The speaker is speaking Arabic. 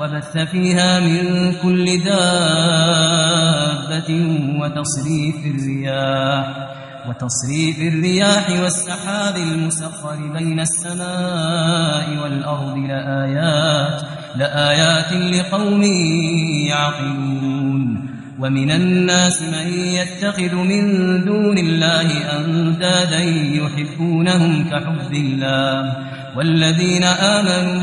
وبث فيها من كل دابة وتصريف الرياح وتصريف الرياح والسحاب المسخر بين السماء والأرض لآيات لآيات لقوم يعقلون. ومن الناس من يتخذ من دون الله أندادا يحبونهم كحب الله والذين آمنوا